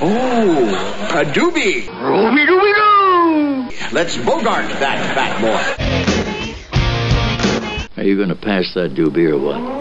Ooh, a doobie. Ruby doobie doo! Let's bogart that fat boy. Are you going to pass that doobie or what?